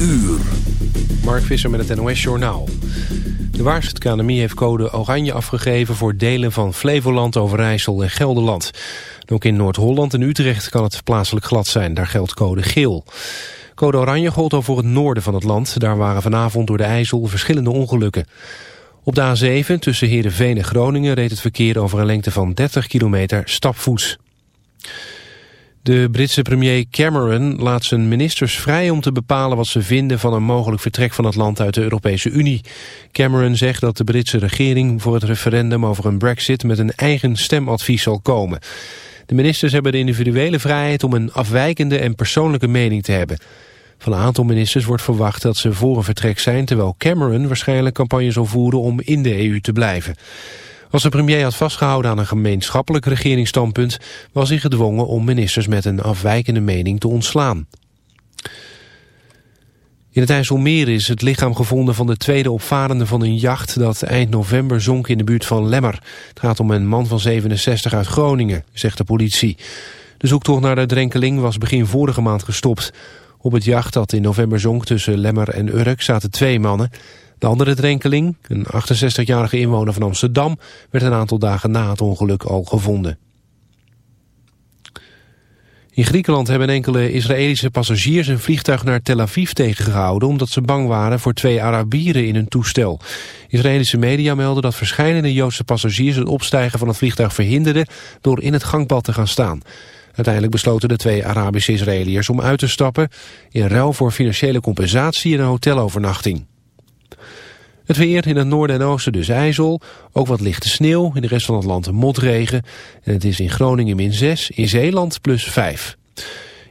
uur. Mark Visser met het NOS Journaal. De Waarschuwingacademie heeft code oranje afgegeven voor delen van Flevoland, Overijssel en Gelderland. Ook in Noord-Holland en Utrecht kan het plaatselijk glad zijn, daar geldt code geel. Code oranje gold al voor het noorden van het land. Daar waren vanavond door de IJssel verschillende ongelukken. Op de A7 tussen Heerenveen en Groningen reed het verkeer over een lengte van 30 kilometer stapvoets. De Britse premier Cameron laat zijn ministers vrij om te bepalen wat ze vinden van een mogelijk vertrek van het land uit de Europese Unie. Cameron zegt dat de Britse regering voor het referendum over een brexit met een eigen stemadvies zal komen. De ministers hebben de individuele vrijheid om een afwijkende en persoonlijke mening te hebben. Van een aantal ministers wordt verwacht dat ze voor een vertrek zijn... terwijl Cameron waarschijnlijk campagne zal voeren om in de EU te blijven. Als de premier had vastgehouden aan een gemeenschappelijk regeringsstandpunt... was hij gedwongen om ministers met een afwijkende mening te ontslaan. In het IJsselmeer is het lichaam gevonden van de tweede opvarende van een jacht... dat eind november zonk in de buurt van Lemmer. Het gaat om een man van 67 uit Groningen, zegt de politie. De zoektocht naar de drenkeling was begin vorige maand gestopt. Op het jacht dat in november zonk tussen Lemmer en Urk zaten twee mannen... De andere drenkeling, een 68-jarige inwoner van Amsterdam... werd een aantal dagen na het ongeluk al gevonden. In Griekenland hebben enkele Israëlische passagiers een vliegtuig naar Tel Aviv tegengehouden... omdat ze bang waren voor twee Arabieren in hun toestel. Israëlische media melden dat verschillende Joodse passagiers... het opstijgen van het vliegtuig verhinderden door in het gangpad te gaan staan. Uiteindelijk besloten de twee Arabische Israëliërs om uit te stappen... in ruil voor financiële compensatie en een hotelovernachting. Het weer in het noorden en oosten dus ijzel. Ook wat lichte sneeuw. In de rest van het land motregen. En het is in Groningen min 6. In Zeeland plus 5.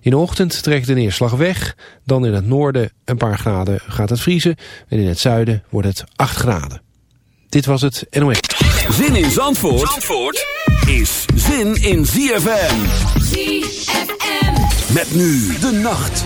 In de ochtend trekt de neerslag weg. Dan in het noorden een paar graden gaat het vriezen. En in het zuiden wordt het 8 graden. Dit was het NOS. Zin in Zandvoort, Zandvoort is zin in ZFM. ZFM. Met nu de nacht.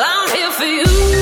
I'm here for you.